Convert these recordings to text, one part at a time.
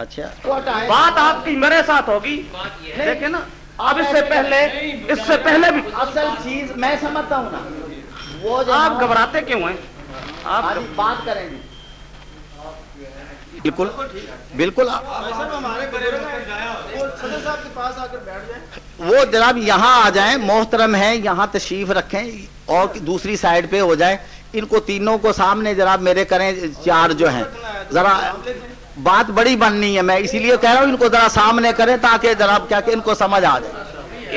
اچھا۔ بات آپ کی میرے ساتھ ہوگی۔ دیکھیں نا اب اس سے پہلے اس سے پہلے بھی اصل چیز میں سمجھتا ہوں نا۔ وہ آپ گھبراتے کیوں ہیں؟ آپ بات کریں گے۔ بالکل بالکل۔ وہ جناب یہاں آ جائیں محترم ہیں یہاں تشریف رکھیں اور دوسری سائڈ پہ ہو جائیں۔ ان کو تینوں کو سامنے جناب میرے کریں چار جو ہیں۔ ذرا بات بڑی بننی ہے میں اسی لیے کہہ رہا ہوں ان کو ذرا سامنے کریں تاکہ جناب کیا کہ ان کو سمجھ آ جائے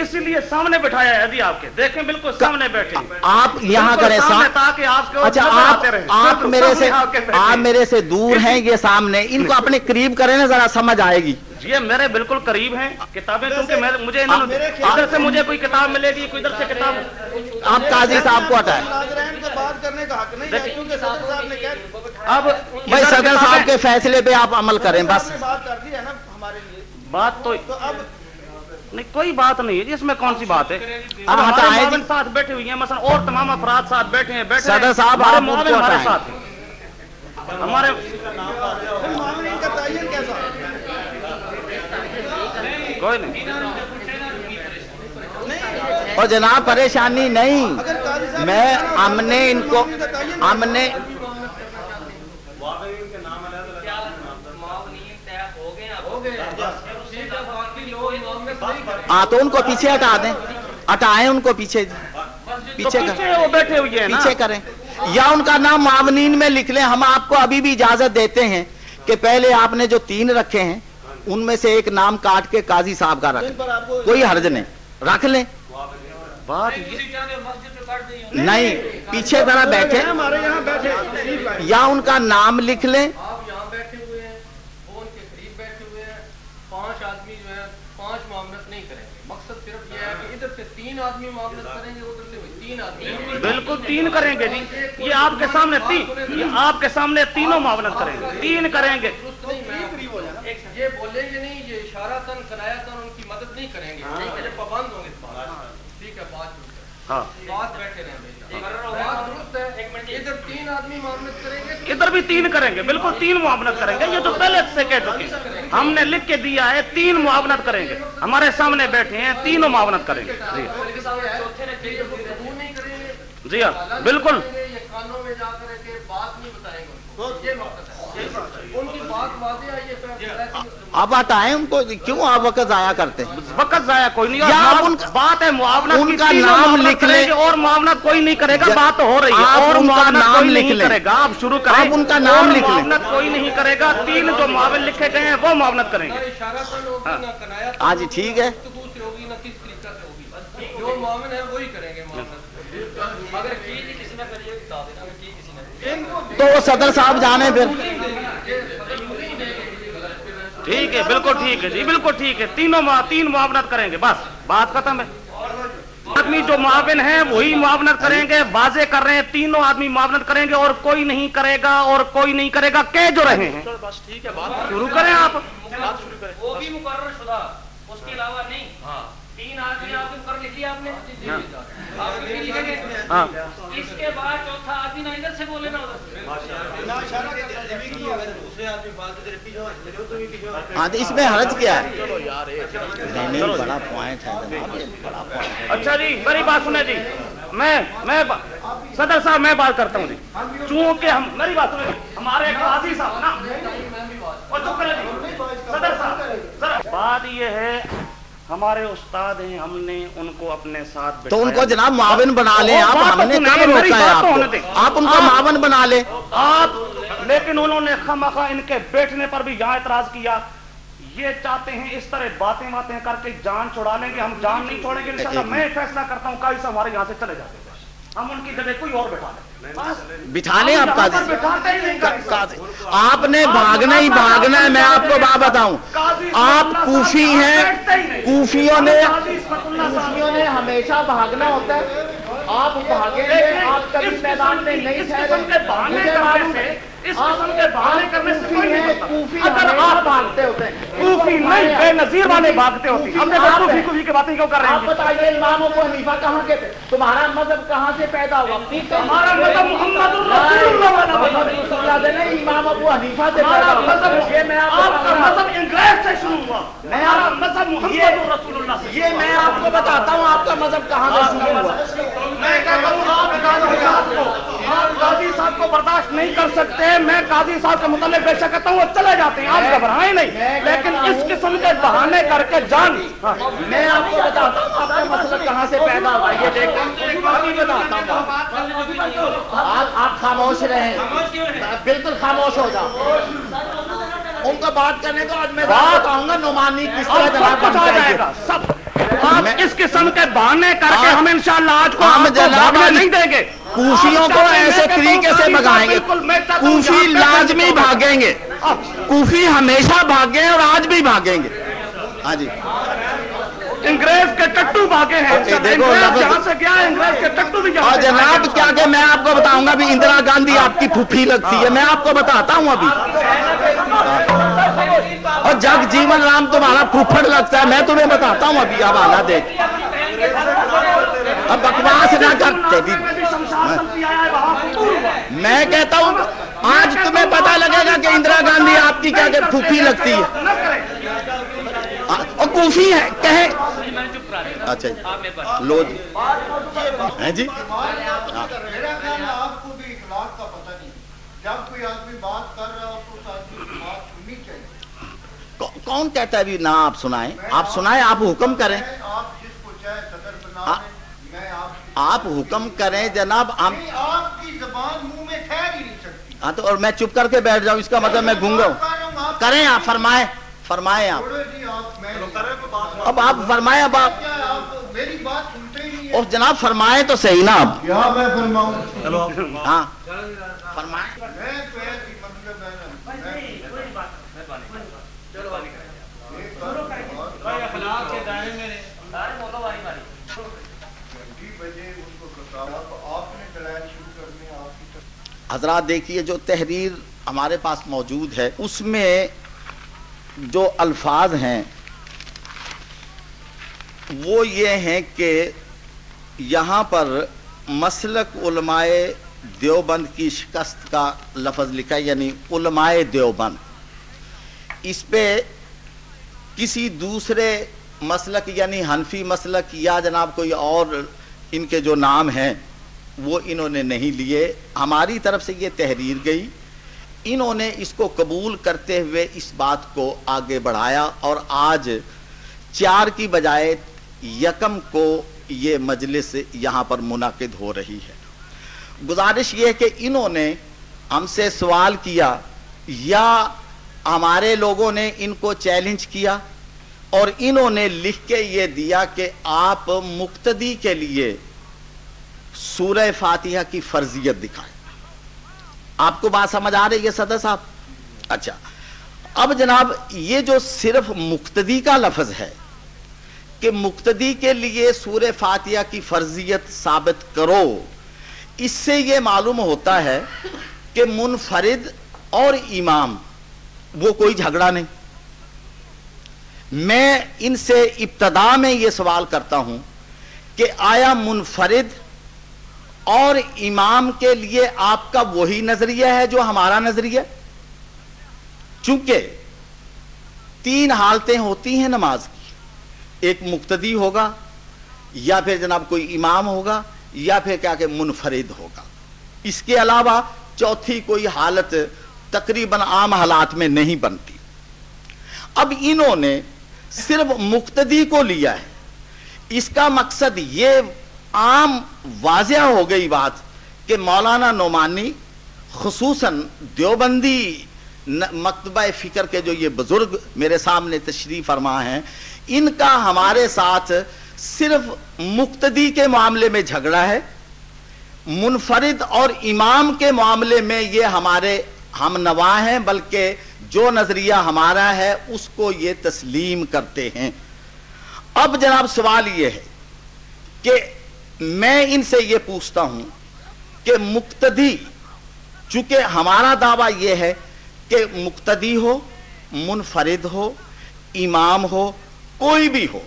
اسی لیے سامنے بٹھایا ہے جی آپ کے دیکھیں بالکل سامنے بیٹھے۔ آپ یہاں کریں سامنے سام- تاکہ آپ اچھا آپ۔ آپ میرے سے آپ۔ میرے سے دور ہیں یہ سامنے ان کو اپنے قریب کریں نا ذرا سمجھ آئے گی یہ میرے بالکل قریب ہیں کتابیں کیونکہ میں- مجھے ادھر سے مجھے کوئی کتاب ملے گی کوئی ادھر سے کتاب آپ قاضی صاحب کو ہٹائیں بات کرنے کا حق نہیں ہے کیونکہ صاحب نے کہا اب بھائی صدر صاحب کے فیصلے پہ آپ عمل کریں بس۔ بات کر دی ہے نا ہمارے لیے۔ بات تو اب نہیں کوئی بات نہیں ہے جی اس میں کون سی بات ہے؟ اب اب ہمارے معاون جی۔ ساتھ بیٹھے ہوئے ہیں مثلا اور تمام افراد ساتھ بیٹھے ہیں بیٹھے صدر ہیں۔ صاحب، ہمارے معاون ہمارے۔ ساتھ ہیں۔ ہمارے کوئی نہیں۔ اور جناب پریشانی نہیں۔ میں ہم نے ان کو ہم نے ہاں تو ان کو پیچھے ہٹا دیں۔ ہٹائیں ان کو پیچھے پیچھے بیٹھے ہوئے ہیں پیچھے کریں۔ یا ان کا نام معاونین میں لکھ لیں۔ ہم آپ کو ابھی بھی اجازت دیتے ہیں کہ پہلے آپ نے جو تین رکھے ہیں ان میں سے ایک نام کاٹ کے قاضی صاحب کا رکھ لیں۔ کوئی حرج نہیں۔ رکھ لیں۔ بات نہیں پیچھے ذرا بیٹھے۔ یا ان کا نام لکھ لیں آپ یہاں بیٹھے ہوئے ہیں وہ ان کے قریب بیٹھے ہوئے ہیں پانچ آدمی جو ہے پانچ معاملت نہیں کریں گے مقصد صرف یہ ہے کہ ادھر سے تین آدمی معاملت کریں گے تین آدمی بالکل تین کریں گے جی۔ یہ آپ کے سامنے تین یہ آپ کے سامنے تینوں معاونت کریں گے۔ تین کریں گے۔ یہ بولیں گے نہیں یہ اشارہ تن تن ان کی مدد نہیں کریں گے۔ ٹھیک ہے جب پابند ہوں گے اس بات ٹھیک ہے بات ہاں۔ بات بیٹھے رہیں ادھر تین آدمی معاملت کریں گے۔ ادھر بھی تین کریں گے بالکل تین معاونت کریں گے۔ یہ تو پہلے سے کہہ چکے ہیں۔ ہم نے لکھ کے دیا ہے تین معاونت کریں گے۔ ہمارے سامنے بیٹھے ہیں تینوں معاونت کریں گے۔ جی گے جی ہاں بالکل یہ کانوں میں جا کر کے بات نہیں بتائیں گے ان کو یہ مقصد ہے ان کی بات واضح ہے یہ اب ہٹائیں ان کو کیوں آپ وقت ضائع کرتے ہیں؟ وقت ضائع کوئی نہیں آپ ان کا- بات ہے معاونت ان کا نام لکھ لیں۔ گے اور معاونت کوئی نہیں کرے گا بات ہو رہی ہے۔ آپ اور ان کا نام لکھ لیں۔ کرے گا آپ شروع کریں۔ آپ ان کا نام لکھ لیں۔ معاونت کوئی نہیں کرے گا تین جو معاون لکھے گئے ہیں وہ معاونت کریں گے۔ تن ہاں۔ جی ٹھیک ہے۔ جو معاون ہے وہی کریں گے معاونت اگر کی کسی نے کریے بتا دینا اگر کی کسی نے؟ تو وہ صدر صاحب جانے پھر۔ ٹھیک ہے بالکل ٹھیک ہے جی بالکل ٹھیک ہے۔ تینوں تین معاونت کریں گے بس۔ بات ختم ہے۔ آدمی جو معاون ہیں وہی معاونت کریں گے واضح کر رہے ہیں۔ تینوں آدمی معاونت کریں گے اور کوئی نہیں کرے گا اور کوئی نہیں کرے گا۔ کہہ جو رہے ہیں۔ شروع کریں آپ۔ وہ بھی مقرر شدہ اس کے علاوہ نہیں۔ تین آدمی آپ کو کر لکھی آپ نے۔ آپ نے بھی لکھیں گے۔ ہاں۔ اس کے بعد چوتھا آدمی نہ ادھر سے بولے نا ادھر سے ہاں تو اس میں حرج کیا ہے؟ نہیں نہیں بڑا پوائنٹ ہے جناب یہ بڑا پوائنٹ ہے۔ اچھا جی میری بات سنیں جی۔ میں میں صدر صاحب میں بات کرتا ہوں جی۔ چونکہ ہم میری بات سنیں جی۔ ہمارے قاضی صاحب نا۔ جی۔ صدر صاحب بات یہ ہے ہمارے استاد ہیں ہم نے ان کو اپنے ساتھ تو ان کو۔ جناب معاون بنا لیں آپ ہم نے میری روکا ہے آپ ان کو معاون بنا لیں۔ آپ لیکن انہوں نے خمخا ان کے بیٹھنے پر بھی یہاں اعتراض کیا۔ یہ چاہتے ہیں اس طرح باتیں باتیں کر کے جان چھڑا لیں گے ہم جان نہیں چھوڑیں گے انشاءاللہ میں فیصلہ کرتا ہوں کائی سے ہمارے یہاں سے چلے جاتے ہیں۔ ہم ان کی جگہ کوئی اور بٹھا بس۔ بٹھا لیں آپ قاضی۔ آپ نے بھاگنا ہی بھاگنا ہے میں آپ کو بات بتاؤں۔ آپ کوفی ہیں کوفیوں نے کوفیوں نے ہمیشہ بھاگنا ہوتا ہے۔ آپ بھاگیں گے آپ کبھی میدان میں نہیں اس اس قسم کے بہانے کرنے سے اگر آپ بھاگتے ہوتے۔ کوفی نہیں بے نظیر والے بھاگتے ہوتے۔ ہم نے کوفی کوفی کی باتیں کیوں کر رہے ہیں؟ آپ بتائیے امام ابو حنیفہ کہاں کے تھے؟ تمہارا مذہب کہاں سے پیدا ہوا؟ ہمارا مذہب محمد رسول اللہ والا مذہب امام ابو حنیفہ سے پیدا ہوا۔ مذہب یہ میں آپ کا مذہب انگریز سے شروع ہوا۔ ہمارا مذہب محمد رسول اللہ سے یہ میں آپ کو بتاتا ہوں آپ کا مذہب کہاں سے شروع ہوا؟ میں کہتا ہوں آپ کا مذہب قاضی صاحب کو برداشت نہیں کر سکتے میں قاضی صاحب کے متعلق بے شک کہتا ہوں وہ چلے جاتے ہیں آپ گھبرائیں نہیں۔ لیکن اس قسم کے بہانے کر کے جان۔ میں آپ کو بتاتا ہوں آپ کا مسئلہ کہاں سے پیدا ہوا؟ یہ دیکھیں آپ خاموش رہیں۔ بالکل خاموش ہو جاؤ۔ ان کو بات کرنے کو آج میں بات بتاؤں گا نعمانی کس طرح اب جناب سب کچھ آ بن جائے جائے گا سب۔ آپ اس قسم کے بہانے کر کے ہم انشاءاللہ آج کو ہم آپ کو جناب بھاگنے نہیں دیں گے۔ کوفیوں کو ایسے طریقے سے قاضی بگائیں گے۔ کوفی لازمی بھاگیں گے۔ کوفی ہمیشہ بھاگے اور آج بھی بھاگیں گے۔ ہاں جی۔ انگریز کے ٹٹو بھاگے ہیں۔ اے دیکھو، انگریز لفظ- جہاں سے گیا ہے انگریز کے ٹٹو بھی جہاں اور سے جناب کیا کہ میں آپ کو بتاؤں گا؟ اندرا گاندھی آپ کی پھوپھی لگتی ہے میں آپ کو بتاتا ہوں ابھی۔ اور جگ جیون رام تمہارا پھوپھڑ لگتا ہے میں تمہیں بتاتا ہوں ابھی اب آنا دیکھ۔ اب بکواس نہ کرتے میں کہتا ہوں آج تمہیں پتا لگے گا کہ اندرا گاندھی آپ کی کیا کہ پھوپھی لگتی ہے۔ اور کوفی ہے کہیں اچھا جی۔ لو جی۔ ہیں جی؟ ہاں۔ کون کہتا ہے ابھی نہ آپ سنائیں؟ آپ سنائیں آپ حکم کریں۔ آپ حکم کریں جناب آپ کی زبان منہ میں ہاں تو اور میں چپ کر کے بیٹھ جاؤں اس کا مطلب میں گونگا ہوں رہا ہوں، کریں آپ فرمائیں۔ فرمائیں آپ۔ جی اب آپ فرمائیں اب آپ۔ کیا آپ میری بات سنتے ہی نہیں اور جناب فرمائیں تو صحیح نا آپ۔ کیا میں فرماؤں۔ ہاں۔ فرمائیں۔ مطلب حضرات دیکھیے جو تحریر ہمارے پاس موجود ہے اس میں جو الفاظ ہیں، وہ یہ ہیں کہ یہاں پر مسلک علماء دیوبند کی شکست کا لفظ لکھا یعنی علماء دیوبند۔ اس پہ کسی دوسرے مسلک یعنی حنفی مسلک یا جناب کوئی اور ان کے جو نام ہیں، وہ انہوں نے نہیں لیے۔ ہماری طرف سے یہ تحریر گئی۔ انہوں نے اس کو قبول کرتے ہوئے اس بات کو آگے بڑھایا اور آج چار کی بجائے یکم کو یہ مجلس یہاں پر منعقد ہو رہی ہے۔ گزارش یہ ہے کہ انہوں نے ہم سے سوال کیا، یا ہمارے لوگوں نے ان کو چیلنج کیا؟ اور انہوں نے لکھ کے یہ دیا کہ آپ مقتدی کے لیے سورہ فاتحہ کی فرضیت دکھائیں۔ آپ کو بات سمجھ آ رہی ہے صدر صاحب؟ اچھا اب جناب، یہ جو صرف مقتدی کا لفظ ہے کہ مقتدی کے لیے سورہ فاتحہ کی فرضیت ثابت کرو، اس سے یہ معلوم ہوتا ہے کہ منفرد اور امام، وہ کوئی جھگڑا نہیں۔ میں ان سے ابتدا میں یہ سوال کرتا ہوں کہ آیا منفرد اور امام کے لیے آپ کا وہی نظریہ ہے جو ہمارا نظریہ چونکہ تین حالتیں ہوتی ہیں نماز کی۔ ایک مقتدی ہوگا، یا پھر جناب کوئی امام ہوگا، یا پھر کیا کہ منفرد ہوگا۔ اس کے علاوہ چوتھی کوئی حالت تقریباً عام حالات میں نہیں بنتی۔ اب انہوں نے صرف مقتدی کو لیا ہے۔ اس کا مقصد یہ عام واضح ہو گئی بات کہ مولانا نعمانی خصوصاً دیوبندی مکتبہ فکر کے جو یہ بزرگ میرے سامنے تشریف فرما ہیں، ان کا ہمارے ساتھ صرف مقتدی کے معاملے میں جھگڑا ہے، منفرد اور امام کے معاملے میں یہ ہمارے ہم نوا ہیں، بلکہ جو نظریہ ہمارا ہے، اس کو یہ تسلیم کرتے ہیں۔ اب جناب سوال یہ ہے کہ میں ان سے یہ پوچھتا ہوں کہ مقتدی، چونکہ ہمارا دعویٰ یہ ہے کہ مقتدی ہو، منفرد ہو، امام ہو، کوئی بھی ہو،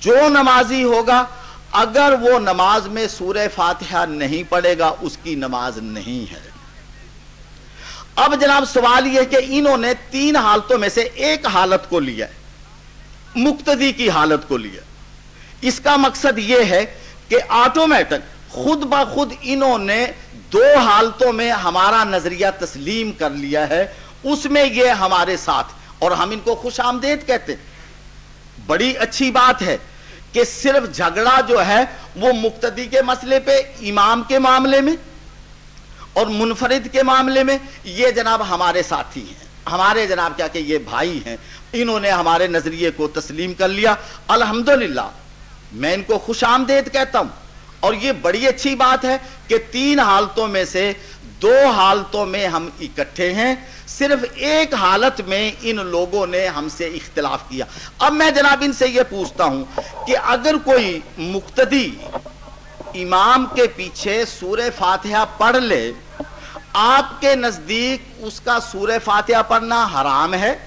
جو نمازی ہوگا، اگر وہ نماز میں سورہ فاتحہ نہیں پڑے گا، اس کی نماز نہیں ہے۔ اب جناب سوال یہ کہ انہوں نے تین حالتوں میں سے ایک حالت کو لیا مقتدی کی حالت کو لیا اس کا مقصد یہ ہے کہ آٹومیٹک خود بخود انہوں نے دو حالتوں میں ہمارا نظریہ تسلیم کر لیا ہے، اس میں یہ ہمارے ساتھ، اور ہم ان کو خوش آمدید کہتے بڑی اچھی بات ہے کہ صرف جھگڑا جو ہے، وہ مقتدی کے مسئلے پہ، امام کے معاملے میں، اور منفرد کے معاملے میں یہ جناب ہمارے ساتھی ہیں۔ ہمارے جناب کیا کہ یہ بھائی ہیں، انہوں نے ہمارے نظریے کو تسلیم کر لیا۔ الحمدللہ میں ان کو خوش آمدید کہتا ہوں۔ اور یہ بڑی اچھی بات ہے کہ تین حالتوں میں سے دو حالتوں میں ہم اکٹھے ہیں۔ صرف ایک حالت میں ان لوگوں نے ہم سے اختلاف کیا۔ اب میں جناب ان سے یہ پوچھتا ہوں کہ اگر کوئی مقتدی امام کے پیچھے سورہ فاتحہ پڑھ لے، آپ کے نزدیک اس کا سورہ فاتحہ پڑھنا حرام ہے؟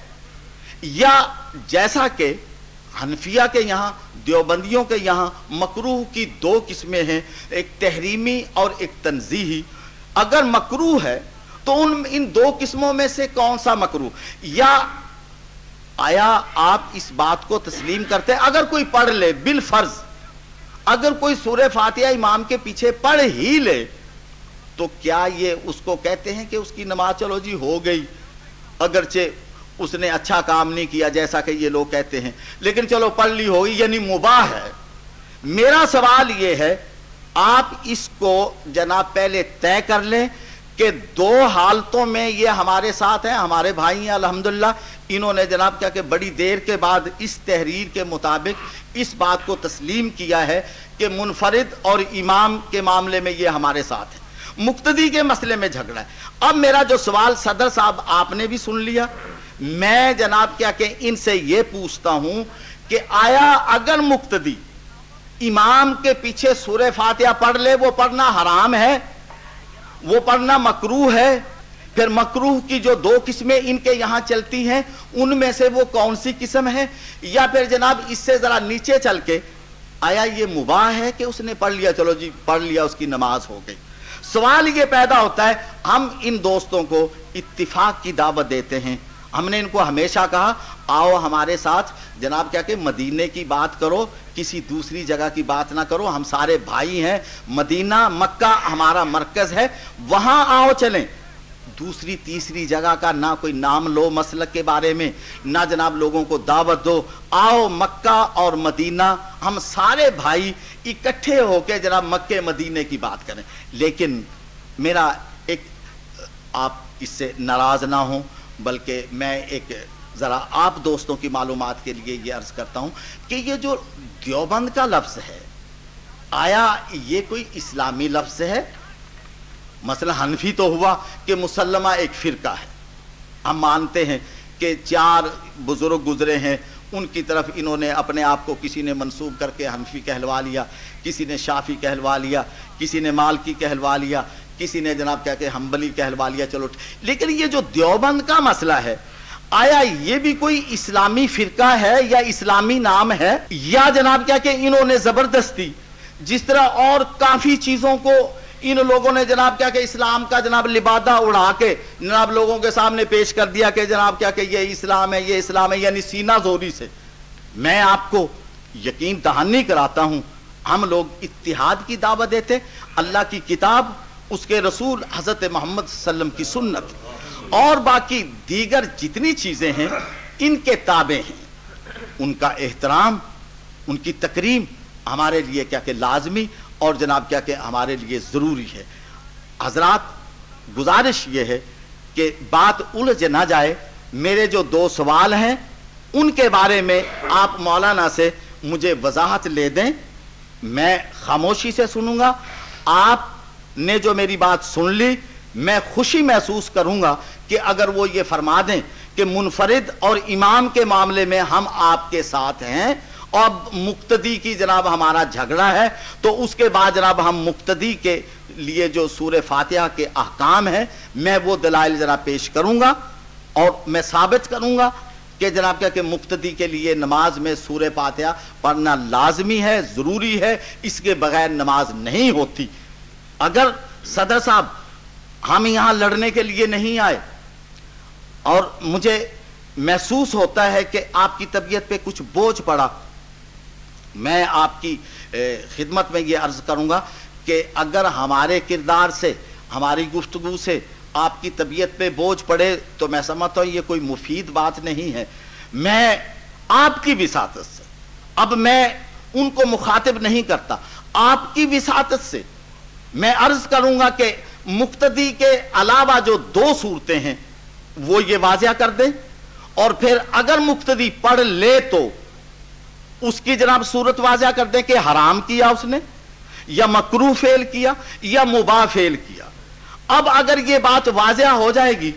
یا جیسا کہ حنفیہ کے یہاں، دیوبندیوں کے یہاں مکروح کی دو قسمیں ہیں، ایک تحریمی اور ایک تنزیحی اگر مکروح ہے، تو ان ان دو قسموں میں سے کون سا مکروح یا آیا آپ اس بات کو تسلیم کرتے اگر کوئی پڑھ لے، بالفرض۔ اگر کوئی سورہ فاتحہ امام کے پیچھے پڑھ ہی لے، تو کیا یہ اس کو کہتے ہیں کہ اس کی نماز چلو جی ہو گئی؟ اگرچہ اس نے اچھا کام نہیں کیا جیسا کہ یہ لوگ کہتے ہیں۔ لیکن چلو پڑھ لی ہوگی یعنی مباح ہے۔ میرا سوال یہ ہے، آپ اس کو جناب پہلے طے کر لیں کہ دو حالتوں میں یہ ہمارے ساتھ ہیں، ہمارے بھائی ہیں، الحمدللہ۔ انہوں نے جناب کیا کہ بڑی دیر کے بعد اس تحریر کے مطابق اس بات کو تسلیم کیا ہے کہ منفرد اور امام کے معاملے میں یہ ہمارے ساتھ ہیں۔ مقتدی کے مسئلے میں جھگڑا ہے۔ اب میرا جو سوال صدر صاحب آپ نے بھی سن لیا۔ میں جناب کیا کہ ان سے یہ پوچھتا ہوں کہ آیا اگر مقتدی امام کے پیچھے سورہ فاتحہ پڑھ لے، وہ پڑھنا حرام ہے؟ وہ پڑھنا مکروح ہے؟ پھر مکروح کی جو دو قسمیں ان کے یہاں چلتی ہیں، ان میں سے وہ کون سی قسم ہے؟ یا پھر جناب اس سے ذرا نیچے چل کے، آیا یہ مباح ہے کہ اس نے پڑھ لیا، چلو جی پڑھ لیا، اس کی نماز ہو گئی؟ سوال یہ پیدا ہوتا ہے، ہم ان دوستوں کو اتفاق کی دعوت دیتے ہیں ہم نے ان کو ہمیشہ کہا، آؤ ہمارے ساتھ، جناب کیا کہ مدینے کی بات کرو، کسی دوسری جگہ کی بات نہ کرو، ہم سارے بھائی ہیں، مدینہ، مکہ ہمارا مرکز ہے، وہاں آؤ چلیں۔ دوسری، تیسری جگہ کا نہ کوئی نام لو مسلک کے بارے میں، نہ جناب لوگوں کو دعوت دو، آؤ مکہ اور مدینہ، ہم سارے بھائی اکٹھے ہو کے جناب مکے مدینے کی بات کریں۔ لیکن میرا ایک، آپ اس سے ناراض نہ ہوں۔ بلکہ میں ایک ذرا آپ دوستوں کی معلومات کے لیے یہ عرض کرتا ہوں کہ یہ جو دیوبند کا لفظ ہے، آیا یہ کوئی اسلامی لفظ ہے؟ مثلا حنفی تو ہوا کہ مسلمہ ایک فرقہ ہے۔ ہم مانتے ہیں کہ چار بزرگ گزرے ہیں، ان کی طرف انہوں نے اپنے آپ کو کسی نے منسوب کر کے حنفی کہلوا لیا، کسی نے شافی کہلوا لیا، کسی نے مالکی کہلوا لیا کسی نے جناب کیا کہ ہمبلی کہلوا لیا، چلو لیکن یہ جو دیوبند کا مسئلہ ہے، آیا یہ بھی کوئی اسلامی فرقہ ہے یا اسلامی نام ہے؟ یا جناب کیا کہ انہوں نے زبردستی جس طرح اور کافی چیزوں کو ان لوگوں نے جناب کیا کہ اسلام کا جناب لبادہ اڑا کے جناب لوگوں کے سامنے پیش کر دیا کہ جناب کیا کہ یہ اسلام ہے، یہ اسلام ہے یعنی سینہ زوری سے۔ میں آپ کو یقین دہانی کراتا ہوں، ہم لوگ اتحاد کی دعوت دیتے، اللہ کی کتاب اس کے رسول حضرت محمد صلی اللہ علیہ وسلم کی سنت۔ اور باقی دیگر جتنی چیزیں ہیں، ان کے تابع ہیں۔ ان کا احترام، ان کی تکریم ہمارے لیے کیا کہ لازمی اور جناب کیا کہ ہمارے لیے ضروری ہے۔ حضرات، گزارش یہ ہے کہ بات الجھ نہ جائے۔ میرے جو دو سوال ہیں، ان کے بارے میں آپ مولانا سے مجھے وضاحت لے دیں۔ میں خاموشی سے سنوں گا۔ آپ نے جو میری بات سن لی، میں خوشی محسوس کروں گا کہ اگر وہ یہ فرما دیں کہ منفرد اور امام کے معاملے میں ہم آپ کے ساتھ ہیں، اب مقتدی کی جناب ہمارا جھگڑا ہے، تو اس کے بعد جناب ہم مقتدی کے لیے جو سور فاتحہ کے احکام ہیں، میں وہ دلائل ذرا پیش کروں گا اور میں ثابت کروں گا کہ جناب کیا کہ مقتدی کے لیے نماز میں سور فاتحہ پڑھنا لازمی ہے، ضروری ہے، اس کے بغیر نماز نہیں ہوتی۔ اگر صدر صاحب ہم یہاں لڑنے کے لیے نہیں آئے اور مجھے محسوس ہوتا ہے کہ آپ کی طبیعت پہ کچھ بوجھ پڑا، میں آپ کی خدمت میں یہ عرض کروں گا کہ اگر ہمارے کردار سے، ہماری گفتگو سے آپ کی طبیعت پہ بوجھ پڑے تو میں سمجھتا ہوں یہ کوئی مفید بات نہیں ہے۔ میں آپ کی وساطت سے، اب میں ان کو مخاطب نہیں کرتا، آپ کی وساطت سے میں عرض کروں گا کہ مقتدی کے علاوہ جو دو صورتیں ہیں، وہ یہ واضح کر دیں۔ اور پھر اگر مقتدی پڑھ لے تو اس کی جناب صورت واضح کر دیں کہ حرام کیا اس نے، یا مکرو فیل کیا، یا مباح فیل کیا۔ اب اگر یہ بات واضح ہو جائے گی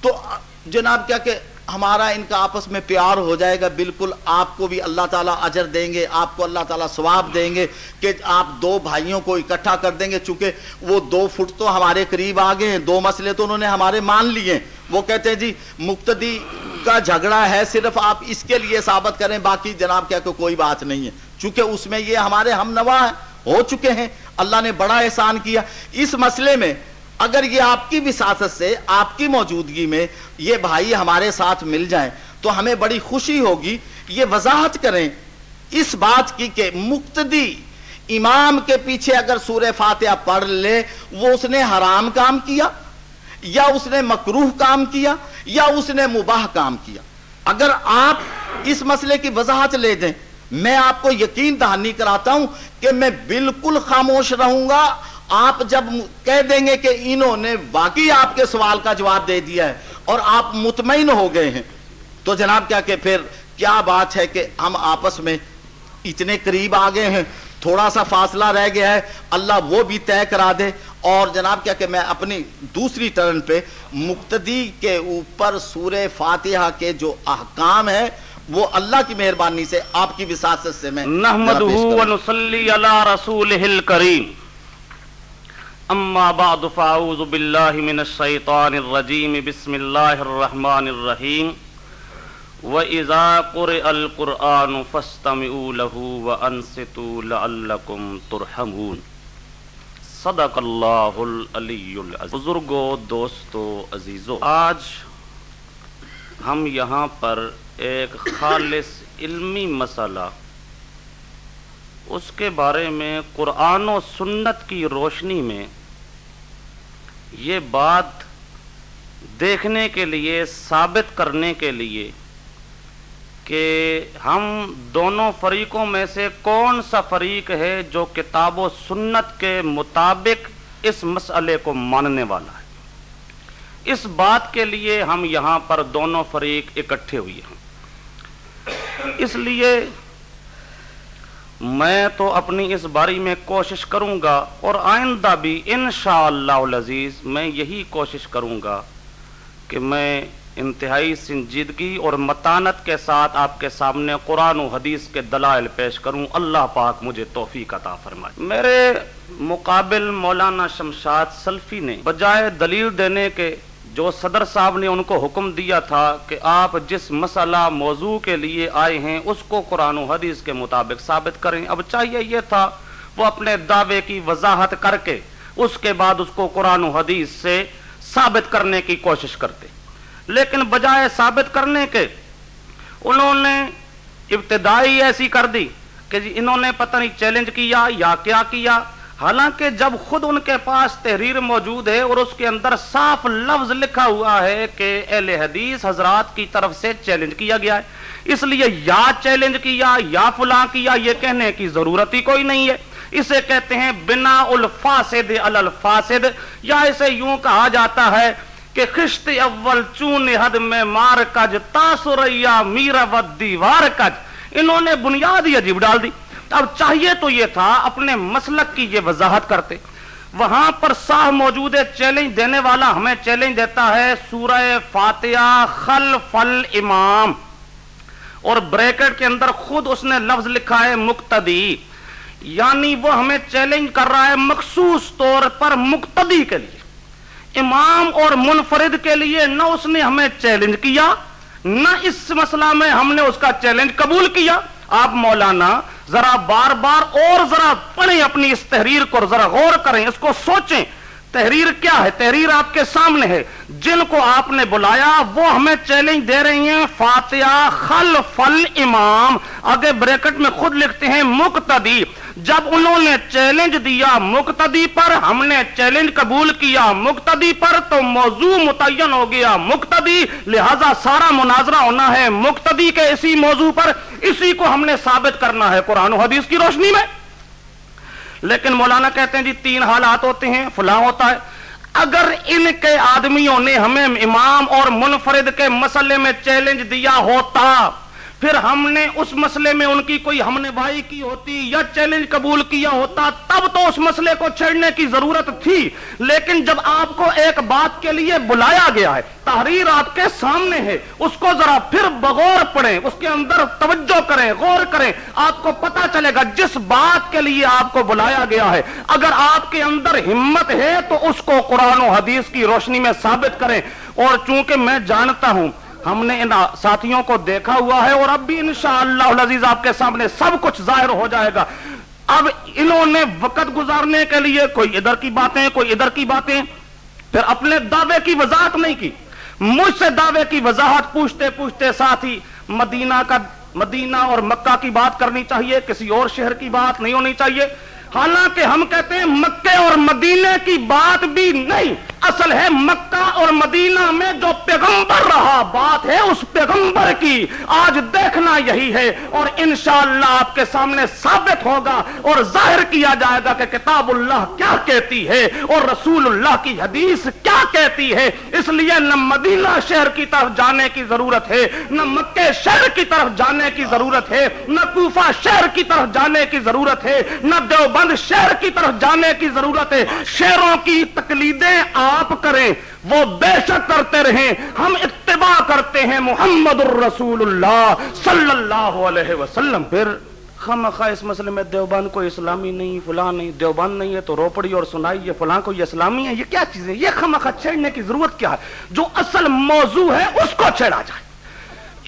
تو جناب کیا کہ ہمارا ان کا آپس میں پیار ہو جائے گا، بالکل آپ کو بھی اللہ تعالیٰ اجر دیں گے، آپ کو اللہ تعالیٰ ثواب دیں گے کہ آپ دو بھائیوں کو اکٹھا کر دیں گے، چونکہ وہ دو فٹ تو ہمارے قریب آگے ہیں، دو مسئلے تو انہوں نے ہمارے مان لیے ہیں۔ وہ کہتے ہیں جی مقتدی کا جھگڑا ہے، صرف آپ اس کے لیے ثابت کریں، باقی جناب کیا کہ کوئی بات نہیں ہے۔ چونکہ اس میں یہ ہمارے ہم نوا ہو چکے ہیں، اللہ نے بڑا احسان کیا۔ اس مسئلے میں اگر یہ آپ کی وساست سے، آپ کی موجودگی میں یہ بھائی ہمارے ساتھ مل جائیں تو ہمیں بڑی خوشی ہوگی۔ یہ وضاحت کریں اس بات کی کہ مقتدی امام کے پیچھے اگر سورہ فاتحہ پڑھ لے، وہ اس نے حرام کام کیا؟ یا اس نے مکروح کام کیا؟ یا اس نے مباح کام کیا؟ اگر آپ اس مسئلے کی وضاحت لے دیں، میں آپ کو یقین دہانی کراتا ہوں کہ میں بالکل خاموش رہوں گا آپ جب کہہ دیں گے کہ انہوں نے واقعی آپ کے سوال کا جواب دے دیا ہے اور آپ مطمئن ہو گئے ہیں، تو جناب کیا کہ پھر کیا بات ہے کہ ہم آپس میں اتنے قریب آ گئے ہیں؟ تھوڑا سا فاصلہ رہ گیا ہے، اللہ وہ بھی طے کرا دے۔ اور جناب کیا کہ میں اپنی دوسری ٹرن پہ مقتدی کے اوپر سورہ فاتحہ کے جو احکام ہے وہ اللہ کی مہربانی سے، آپ کی وساست سے میں ذرا نحمده پیش کروں۔ ونصلي على اما بعد فاعوذ بالله من الشيطان الرجيم. بسم الله الرحمن الرحيم. واذا قرئ القران فاستمعوا له وانصتوا لعلكم ترحمون. صدق اللہ العلی العظیم بزرگوں دوستو، عزیزو، آج ہم یہاں پر ایک خالص علمی مسئلہ اس کے بارے میں قرآن و سنت کی روشنی میں یہ بات دیکھنے کے لیے، ثابت کرنے کے لیے کہ ہم دونوں فریقوں میں سے کون سا فریق ہے جو کتاب و سنت کے مطابق اس مسئلے کو ماننے والا ہے۔ اس بات کے لیے ہم یہاں پر دونوں فریق اکٹھے ہوئے ہیں۔ اس لیے میں تو اپنی اس باری میں کوشش کروں گا اور آئندہ بھی انشاءاللہ العزیز میں یہی کوشش کروں گا کہ میں انتہائی سنجیدگی اور متانت کے ساتھ آپ کے سامنے قرآن و حدیث کے دلائل پیش کروں۔ اللہ پاک مجھے توفیق عطا فرمائے۔ میرے مقابل مولانا شمشاد سلفی نے بجائے دلیل دینے کے جو صدر صاحب نے ان کو حکم دیا تھا کہ آپ جس مسئلہ موضوع کے لیے آئے ہیں، اس کو قرآن و حدیث کے مطابق ثابت کریں۔ اب چاہیے یہ تھا، وہ اپنے دعوے کی وضاحت کر کے اس کے بعد اس کو قرآن و حدیث سے ثابت کرنے کی کوشش کرتے۔ لیکن بجائے ثابت کرنے کے، انہوں نے ابتدائی ایسی کر دی کہ جی انہوں نے پتہ نہیں چیلنج کیا یا کیا کیا۔ حالانکہ جب خود ان کے پاس تحریر موجود ہے اور اس کے اندر صاف لفظ لکھا ہوا ہے کہ اہل حدیث حضرات کی طرف سے چیلنج کیا گیا ہے، اس لیے یا چیلنج کیا، یا فلاں کیا، یہ کہنے کی ضرورت ہی کوئی نہیں ہے۔ اسے کہتے ہیں بنا الفاسد الفاسد، یا اسے یوں کہا جاتا ہے کہ خشت اول چون حد میں مار کج تاسریا میرا دیوار کج۔ انہوں نے بنیاد ہی عجیب ڈال دی۔ اب چاہیے تو یہ تھا، اپنے مسلک کی یہ وضاحت کرتے۔ وہاں پر صاح موجود ہے چیلنج دینے والا ہمیں چیلنج دیتا ہے، سورہ فاتحہ خلف الامام۔ اور بریکٹ کے اندر خود اس نے لفظ لکھا ہے مقتدی۔ یعنی وہ ہمیں چیلنج کر رہا ہے مخصوص طور پر مقتدی کے لیے۔ امام اور منفرد کے لیے نہ اس نے ہمیں چیلنج کیا، نہ اس مسئلہ میں ہم نے اس کا چیلنج قبول کیا۔ آپ مولانا ذرا بار بار اور ذرا پڑھیں اپنی اس تحریر کو اور ذرا غور کریں، اس کو سوچیں۔ تحریر کیا ہے؟ تحریر آپ کے سامنے ہے۔ جن کو آپ نے بلایا، وہ ہمیں چیلنج دے رہی ہیں۔ فاتحہ خل فل امام آگے بریکٹ میں خود لکھتے ہیں، مقتدی۔ جب انہوں نے چیلنج دیا مقتدی پر، ہم نے چیلنج قبول کیا مقتدی پر تو موضوع متعین ہو گیا مقتدی، لہذا سارا مناظرہ ہونا ہے مقتدی کے اسی موضوع پر، اسی کو ہم نے ثابت کرنا ہے قرآن و حدیث کی روشنی میں۔ لیکن مولانا کہتے ہیں جی تین حالات ہوتے ہیں، فلاں ہوتا ہے۔ اگر ان کے آدمیوں نے ہمیں امام اور منفرد کے مسئلے میں چیلنج دیا ہوتا پھر ہم نے اس مسئلے میں ان کی کوئی ہم نے وائی کی ہوتی یا چیلنج قبول کیا ہوتا، تب تو اس مسئلے کو چھڑنے کی ضرورت تھی۔ لیکن جب آپ کو ایک بات کے لیے بلایا گیا ہے، تحریر آپ کے سامنے ہے، اس کو ذرا پھر بغور پڑھیں، اس کے اندر توجہ کریں، غور کریں، آپ کو پتا چلے گا جس بات کے لیے آپ کو بلایا گیا ہے۔ اگر آپ کے اندر ہمت ہے تو اس کو قرآن و حدیث کی روشنی میں ثابت کریں۔ اور چونکہ میں جانتا ہوں ہم نے ان ساتھیوں کو دیکھا ہوا ہے اور اب بھی انشاءاللہ العزیز آپ کے سامنے سب کچھ ظاہر ہو جائے گا۔ اب انہوں نے وقت گزارنے کے لیے کوئی ادھر کی باتیں، کوئی ادھر کی باتیں۔ پھر اپنے دعوے کی وضاحت نہیں کی۔ مجھ سے دعوے کی وضاحت پوچھتے پوچھتے ساتھی، مدینہ کا، مدینہ اور مکہ کی بات کرنی چاہیے، کسی اور شہر کی بات نہیں ہونی چاہیے۔ حالانکہ ہم کہتے ہیں مکے اور مدینے کی بات بھی نہیں۔ اصل ہے مکہ اور مدینہ میں جو پیغمبر رہا، بات ہے اس پیغمبر کی۔ آج دیکھنا یہی ہے اور انشاءاللہ آپ کے سامنے ثابت ہوگا اور ظاہر کیا جائے گا کہ کتاب اللہ کیا کہتی ہے اور رسول اللہ کی حدیث کیا کہتی ہے۔ اس لیے نہ مدینہ شہر کی طرف جانے کی ضرورت ہے، نہ مکے شہر کی طرف جانے کی ضرورت ہے، نہ کوفہ شہر کی طرف جانے کی ضرورت ہے، نہ دیوبند شہر کی طرف جانے کی ضرورت ہے۔ شہروں کی تقلیدیں آپ کریں، وہ بے شک کرتے رہیں۔ ہم اتباع کرتے ہیں محمد الرسول اللہ صلی اللہ علیہ وسلم۔ پھر خم اس مسئلے میں دیوبند کو اسلامی نہیں، فلاں نہیں، دیوبند نہیں ہے تو روپڑی اور سنائی یہ فلاں کو یہ اسلامی ہے، یہ کیا چیز ہے یہ خم چھیڑنے کی ضرورت کیا ہے؟ جو اصل موضوع ہے، اس کو چھیڑا جائے۔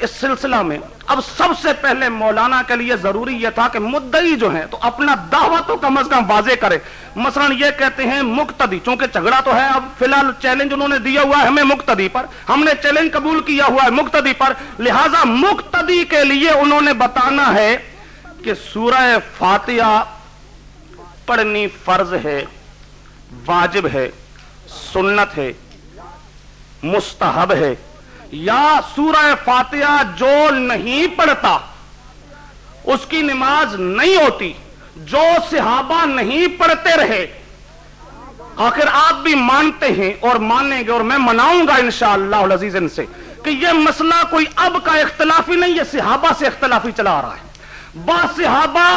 اس سلسلہ میں اب سب سے پہلے مولانا کے لیے ضروری یہ تھا کہ مدعی جو ہیں تو اپنا دعویٰ تو کم از کم واضح کرے۔ مثلا یہ کہتے ہیں مقتدی، چونکہ جھگڑا تو ہے، اب فی الحال چیلنج انہوں نے دیا ہوا ہے ہمیں مقتدی پر۔ ہم نے چیلنج قبول کیا ہوا ہے مقتدی پر۔ لہذا مقتدی کے لیے انہوں نے بتانا ہے کہ سورہ فاتحہ پڑھنی فرض ہے، واجب ہے، سنت ہے، مستحب ہے۔ یا سورہ فاتحہ جو نہیں پڑھتا، اس کی نماز نہیں ہوتی، جو صحابہ نہیں پڑھتے رہے، آخر آپ بھی مانتے ہیں اور مانیں گے اور میں مناؤں گا انشاءاللہ العزیز ان سے کہ یہ مسئلہ کوئی اب کا اختلافی نہیں، یہ صحابہ سے اختلافی چلا آ رہا ہے۔ بعض صحابہ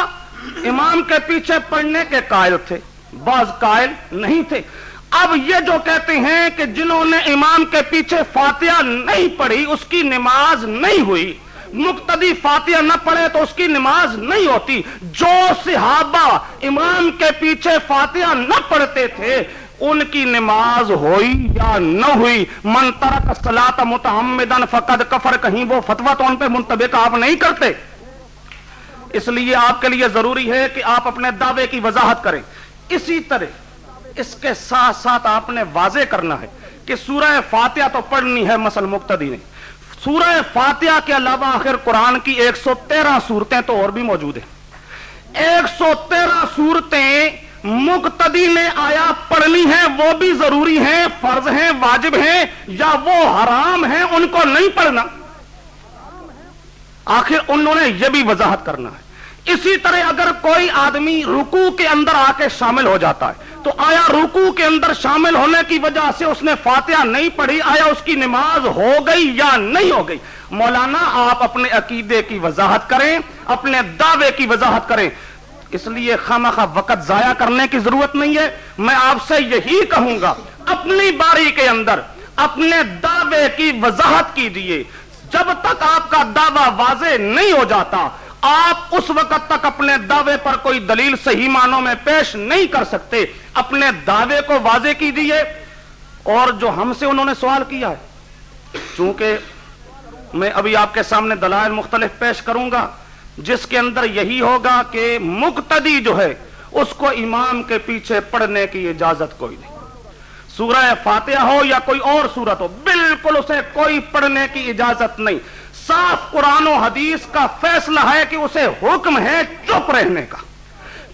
امام کے پیچھے پڑھنے کے قائل تھے، بعض قائل نہیں تھے۔ اب یہ جو کہتے ہیں کہ جنہوں نے امام کے پیچھے فاتحہ نہیں پڑھی، اس کی نماز نہیں ہوئی۔ مقتدی فاتحہ نہ پڑھے تو اس کی نماز نہیں ہوتی۔ جو صحابہ امام کے پیچھے فاتحہ نہ پڑھتے تھے، ان کی نماز ہوئی یا نہ ہوئی؟ من ترک سلاط متحمدن فقد کفر، کہیں وہ فتوا تو ان پہ منتبک آپ نہیں کرتے۔ اس لیے آپ کے لیے ضروری ہے کہ آپ اپنے دعوے کی وضاحت کریں۔ اسی طرح اس کے ساتھ ساتھ آپ نے واضح کرنا ہے کہ سورہ فاتحہ تو پڑھنی ہے مسل مقتدی نے۔ سورہ فاتحہ کے علاوہ آخر قرآن کی ایک سو تیرہ صورتیں تو اور بھی موجود ہیں۔ ایک سو تیرہ صورتیں مقتدی نے آیا پڑھنی ہیں، وہ بھی ضروری ہیں، فرض ہیں، واجب ہیں، یا وہ حرام ہیں، ان کو نہیں پڑھنا۔ آخر انہوں نے یہ بھی وضاحت کرنا ہے۔ اسی طرح اگر کوئی آدمی رکو کے اندر آ کے شامل ہو جاتا ہے، تو آیا رکو کے اندر شامل ہونے کی وجہ سے اس نے فاتحہ نہیں پڑھی، آیا اس کی نماز ہو گئی یا نہیں ہو گئی؟ مولانا، آپ اپنے عقیدے کی وضاحت کریں، اپنے دعوے کی وضاحت کریں۔ اس لیے خامخا وقت ضائع کرنے کی ضرورت نہیں ہے۔ میں آپ سے یہی کہوں گا، اپنی باری کے اندر اپنے دعوے کی وضاحت کیجیے جب تک آپ کا دعویٰ واضح نہیں ہو جاتا آپ اس وقت تک اپنے دعوے پر کوئی دلیل صحیح معنوں میں پیش نہیں کر سکتے۔ اپنے دعوے کو واضح کیجیے اور جو ہم سے انہوں نے سوال کیا ہے۔ چونکہ میں ابھی آپ کے سامنے دلائل مختلف پیش کروں گا، جس کے اندر یہی ہوگا کہ مقتدی جو ہے، اس کو امام کے پیچھے پڑھنے کی اجازت کوئی نہیں۔ سورہ فاتحہ ہو یا کوئی اور صورت ہو، بالکل اسے کوئی پڑھنے کی اجازت نہیں۔ صاف قرآن و حدیث کا فیصلہ ہے کہ اسے حکم ہے چپ رہنے کا۔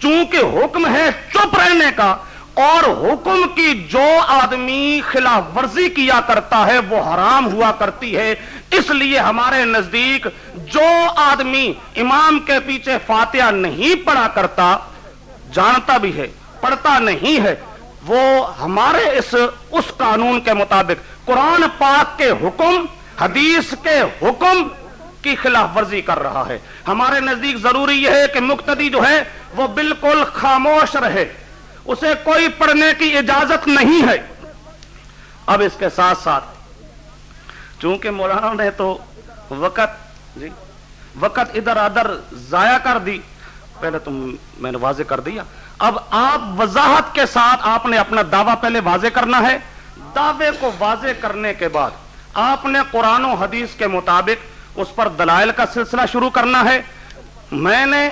چونکہ حکم ہے چپ رہنے کا اور حکم کی جو آدمی خلاف ورزی کیا کرتا ہے وہ حرام ہوا کرتی ہے۔ اس لیے ہمارے نزدیک جو آدمی امام کے پیچھے فاتحہ نہیں پڑھا کرتا، جانتا بھی ہے، پڑھتا نہیں ہے، وہ ہمارے اس اس قانون کے مطابق قرآن پاک کے حکم حدیث کے حکم کی خلاف ورزی کر رہا ہے۔ ہمارے نزدیک ضروری یہ ہے کہ مقتدی جو ہے وہ بالکل خاموش رہے۔ اسے کوئی پڑھنے کی اجازت نہیں ہے۔ اب اس کے ساتھ ساتھ چونکہ مولانا نے تو وقت جی وقت ادھر ادھر ضائع کر دی، پہلے تم میں نے واضح کر دیا۔ اب آپ وضاحت کے ساتھ آپ نے اپنا دعویٰ پہلے واضح کرنا ہے۔ دعوے کو واضح کرنے کے بعد آپ نے قرآن و حدیث کے مطابق اس پر دلائل کا سلسلہ شروع کرنا ہے۔ میں نے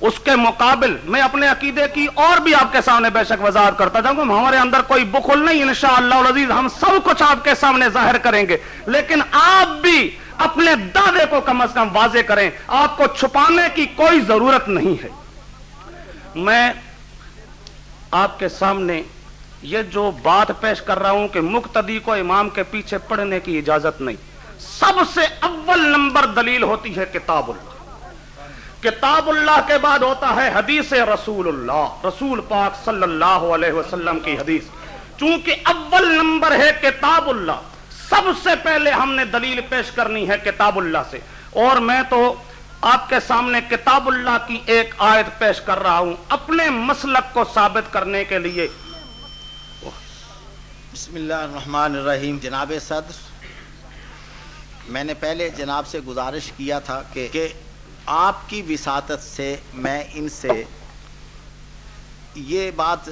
اس کے مقابل میں اپنے عقیدے کی اور بھی آپ کے سامنے بے شک وضاحت کرتا جاؤں گا۔ ہمارے اندر کوئی بخل نہیں، انشاءاللہ العزیز، ہم سب کچھ آپ کے سامنے ظاہر کریں گے۔ لیکن آپ بھی اپنے دعوے کو کم از کم واضح کریں۔ آپ کو چھپانے کی کوئی ضرورت نہیں ہے۔ میں آپ کے سامنے یہ جو بات پیش کر رہا ہوں کہ مقتدی کو امام کے پیچھے پڑھنے کی اجازت نہیں۔ سب سے اول نمبر دلیل ہوتی ہے کتاب اللہ۔ کتاب اللہ کے بعد ہوتا ہے حدیث رسول اللہ، رسول پاک صلی اللہ علیہ وسلم کی حدیث۔ چونکہ اول نمبر ہے کتاب اللہ، سب سے پہلے ہم نے دلیل پیش کرنی ہے کتاب اللہ سے۔ اور میں تو آپ کے سامنے کتاب اللہ کی ایک آیت پیش کر رہا ہوں، اپنے مسلک کو ثابت کرنے کے لیے۔ بسم اللہ الرحمن الرحیم۔ جناب صدر، میں نے پہلے جناب سے گزارش کیا تھا کہ کہ آپ کی وساطت سے میں ان سے یہ بات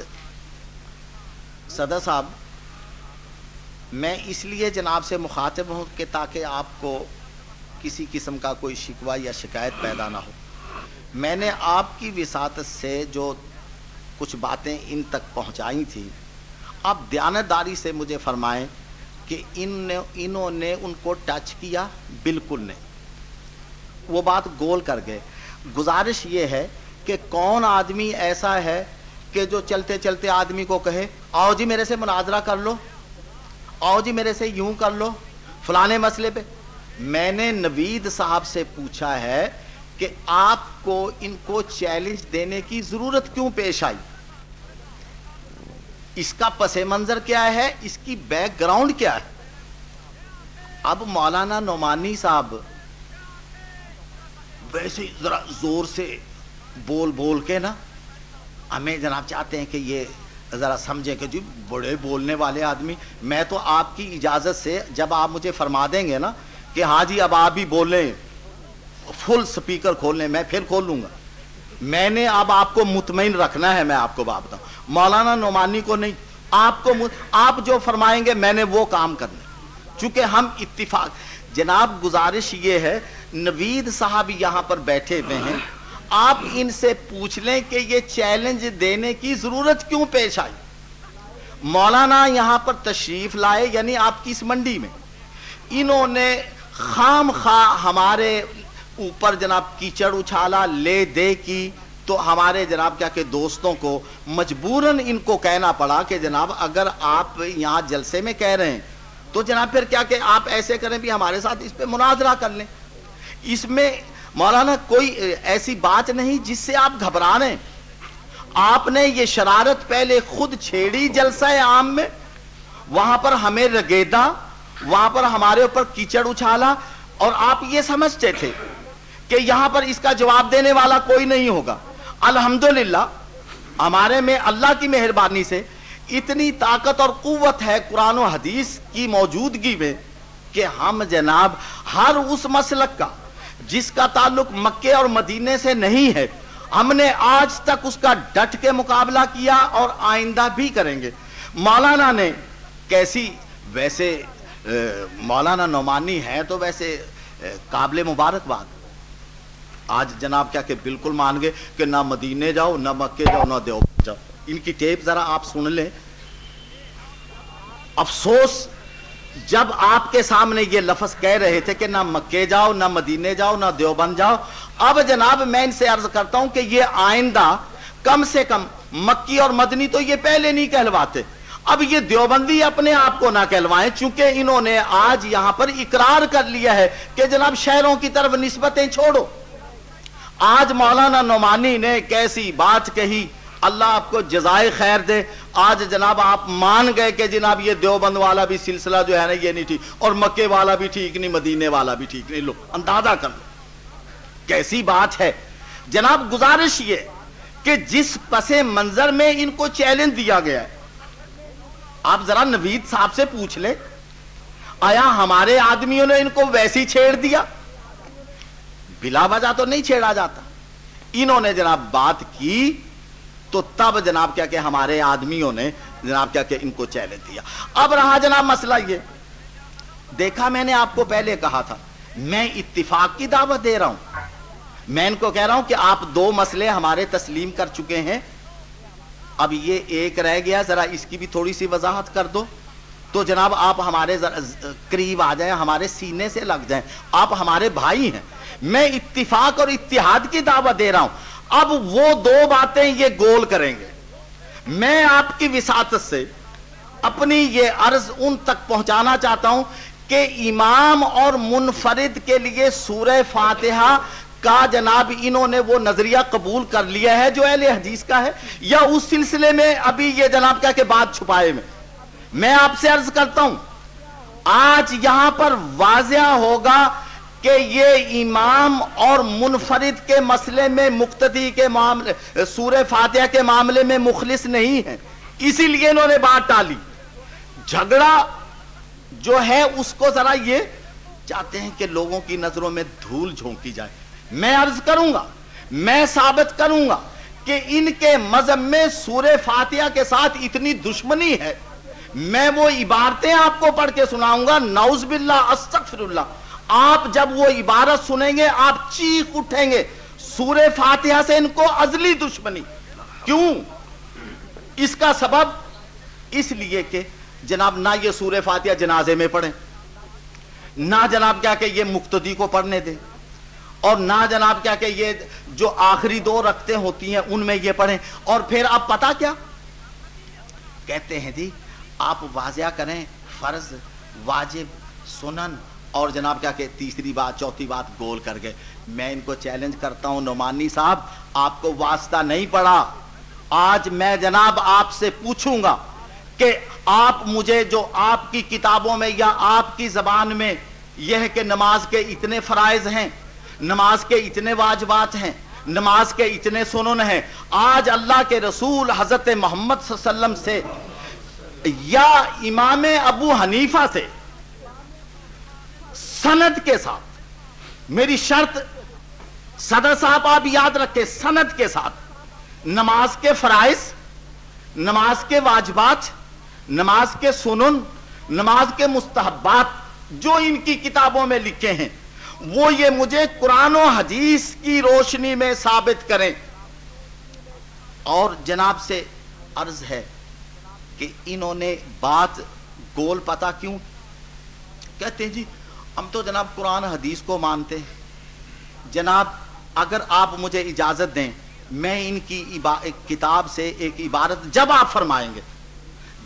صدر صاحب، میں اس لیے جناب سے مخاطب ہوں کہ تاکہ آپ کو کسی قسم کا کوئی شکوہ یا شکایت پیدا نہ ہو۔ میں نے آپ کی وساطت سے جو کچھ باتیں ان تک پہنچائی تھیں آپ دیانتداری سے مجھے فرمائیں کہ ان نے انہوں نے ان کو ٹچ کیا، بالکل نہیں۔ وہ بات گول کر گئے۔ گزارش یہ ہے کہ کون آدمی ایسا ہے کہ جو چلتے چلتے آدمی کو کہے، آؤ جی میرے سے مناظرہ کر لو، آؤ جی میرے سے یوں کر لو، فلانے مسئلے پہ۔ میں نے نوید صاحب سے پوچھا ہے کہ آپ کو ان کو چیلنج دینے کی ضرورت کیوں پیش آئی؟ اس کا پس منظر کیا ہے؟ اس کی بیک گراؤنڈ کیا ہے؟ اب مولانا نعمانی صاحب، ویسے ذرا زور سے بول بول کے نا، ہمیں جناب چاہتے ہیں کہ یہ ذرا سمجھیں کہ جی بڑے بولنے والے آدمی، میں تو آپ کی اجازت سے جب آپ مجھے فرما دیں گے نا کہ ہاں جی اب آپ بھی بولیں فل سپیکر کھول لیں میں پھر کھول لوں گا۔ میں نے اب آپ کو مطمئن رکھنا ہے، میں آپ کو بات بتاؤں۔ مولانا نعمانی کو نہیں، آپ کو آپ جو فرمائیں گے، میں نے وہ کام کرنا چونکہ ہم اتفاق جناب، گزارش یہ ہے، نوید صاحب یہاں پر بیٹھے ہوئے ہیں۔ آپ ان سے پوچھ لیں کہ یہ چیلنج دینے کی ضرورت کیوں پیش آئی؟ مولانا یہاں پر تشریف لائے یعنی آپ کی اس منڈی میں۔ انہوں نے خام خواہ ہمارے اوپر جناب کیچڑ اچھالا لے دے کی، تو ہمارے جناب کیا کہ دوستوں کو مجبوراً ان کو کہنا پڑا کہ جناب اگر آپ یہاں جلسے میں کہہ رہے ہیں، تو جناب پھر کیا کہ آپ ایسے کریں بھی ہمارے ساتھ اس پہ مناظرہ کر لیں۔ اس میں مولانا کوئی ایسی بات نہیں جس سے آپ گھبرا رہے آپ نے یہ شرارت پہلے خود چھیڑی جلسہ عام میں، وہاں پر ہمیں رگیدا وہاں پر ہمارے اوپر کیچڑ اچھالا، اور آپ یہ سمجھتے تھے کہ یہاں پر اس کا جواب دینے والا کوئی نہیں ہوگا۔ الحمدللہ، ہمارے میں اللہ کی مہربانی سے اتنی طاقت اور قوت ہے قرآن و حدیث کی موجودگی میں کہ ہم جناب ہر اس مسلک کا، جس کا تعلق مکے اور مدینے سے نہیں ہے، ہم نے آج تک اس کا ڈٹ کے مقابلہ کیا اور آئندہ بھی کریں گے۔ مولانا نے کیسی ویسے مولانا نعمانی ہے تو ویسے قابل مبارکباد۔ آج جناب کیا کہ بالکل مان گئے کہ نہ مدینے جاؤ، نہ مکے جاؤ، نہ دیو جاؤ۔ ان کی ٹیپ ذرا آپ سن لیں۔ افسوس، جب آپ کے سامنے یہ لفظ کہہ رہے تھے کہ نہ مکے جاؤ، نہ مدینے جاؤ، نہ دیوبند جاؤ، اب جناب میں ان سے عرض کرتا ہوں کہ یہ آئندہ کم سے کم مکی اور مدنی تو یہ پہلے نہیں کہلواتے۔ اب یہ دیوبندی اپنے آپ کو نہ کہلوائیں، چونکہ انہوں نے آج یہاں پر اقرار کر لیا ہے کہ جناب شہروں کی طرف نسبتیں چھوڑو۔ آج مولانا نعمانی نے کیسی بات کہی، اللہ آپ کو جزائے خیر دے۔ آج جناب آپ مان گئے کہ جناب یہ دیوبند والا بھی سلسلہ جو ہے نا یہ نہیں ٹھیک، اور مکے والا بھی ٹھیک نہیں، مدینے والا بھی ٹھیک نہیں۔ لو اندازہ کر لو، کیسی بات ہے۔ جناب گزارش یہ کہ جس پس منظر میں ان کو چیلنج دیا گیا ہے، آپ ذرا نوید صاحب سے پوچھ لیں۔ آیا ہمارے آدمیوں نے ان کو ویسی چھیڑ دیا؟ بلا وجہ تو نہیں چھیڑا جاتا۔ انہوں نے جناب بات کی تو تب جناب کیا کہ ہمارے آدمیوں نے جناب کیا کہ ان کو چیلنج دیا۔ اب رہا جناب مسئلہ یہ۔ دیکھا میں نے آپ کو پہلے کہا تھا، میں اتفاق کی دعوت دے رہا ہوں۔ میں ان کو کہہ رہا ہوں کہ آپ دو مسئلے ہمارے تسلیم کر چکے ہیں۔ اب یہ ایک رہ گیا، ذرا اس کی بھی تھوڑی سی وضاحت کر دو۔ تو جناب آپ ہمارے قریب آ جائیں، ہمارے سینے سے لگ جائیں۔ آپ ہمارے بھائی ہیں۔ میں اتفاق اور اتحاد کی دعوت دے رہا ہوں۔ اب وہ دو باتیں یہ گول کریں گے۔ میں آپ کی وساطت سے اپنی یہ عرض ان تک پہنچانا چاہتا ہوں کہ امام اور منفرد کے لیے سورہ فاتحہ کا جناب انہوں نے وہ نظریہ قبول کر لیا ہے جو اہل حدیث کا ہے، یا اس سلسلے میں ابھی یہ جناب کیا کہ بات چھپائے میں؟ میں آپ سے عرض کرتا ہوں، آج یہاں پر واضح ہوگا کہ یہ امام اور منفرد کے مسئلے میں مقتدی کے معاملے، سورہ فاتحہ کے معاملے میں مخلص نہیں ہے اسی لیے انہوں نے بات ٹالی۔ جھگڑا جو ہے، اس کو ذرا یہ چاہتے ہیں کہ لوگوں کی نظروں میں دھول جھونکی جائے۔ میں عرض کروں گا، میں ثابت کروں گا کہ ان کے مذہب میں سورہ فاتحہ کے ساتھ اتنی دشمنی ہے۔ میں وہ عبارتیں آپ کو پڑھ کے سناؤں گا۔ نعوذ باللہ استغفر اللہ آپ جب وہ عبارت سنیں گے، آپ چیخ اٹھیں گے۔ سورہ فاتحہ سے ان کو ازلی دشمنی۔ کیوں؟ اس کا سبب اس لیے کہ جناب نہ یہ سورہ فاتحہ جنازے میں پڑھیں، نہ جناب کیا کہ یہ مقتدی کو پڑھنے دیں، اور نہ جناب کیا کہ یہ جو آخری دو رکھتے ہوتی ہیں ان میں یہ پڑھیں۔ اور پھر آپ پتا کیا؟ کہتے ہیں جی آپ واضح کریں، فرض، واجب، سنن اور جناب کیا کہ تیسری بات، چوتھی بات گول کر گئے۔ میں ان کو چیلنج کرتا ہوں، نعمانی صاحب، آپ کو واسطہ نہیں پڑا۔ آج میں جناب آپ سے پوچھوں گا کہ آپ مجھے جو آپ کی کتابوں میں یا آپ کی زبان میں یہ ہے کہ نماز کے اتنے فرائض ہیں، نماز کے اتنے واجبات ہیں، نماز کے اتنے سنن ہیں۔ آج اللہ کے رسول حضرت محمد صلی اللہ علیہ وسلم سے یا امام ابو حنیفہ سے سند کے ساتھ، میری شرط صدر صاحب آپ یاد رکھے سند کے ساتھ، نماز کے فرائض، نماز کے واجبات، نماز کے سنن، نماز کے مستحبات، جو ان کی کتابوں میں لکھے ہیں، وہ یہ مجھے قرآن و حدیث کی روشنی میں ثابت کریں۔ اور جناب سے عرض ہے کہ انہوں نے بات گول پتا کیوں؟ کہتے ہیں جی ہم تو جناب قرآن حدیث کو مانتے ہیں۔ جناب، اگر آپ مجھے اجازت دیں، میں ان کی کتاب سے ایک عبارت جب آپ فرمائیں گے،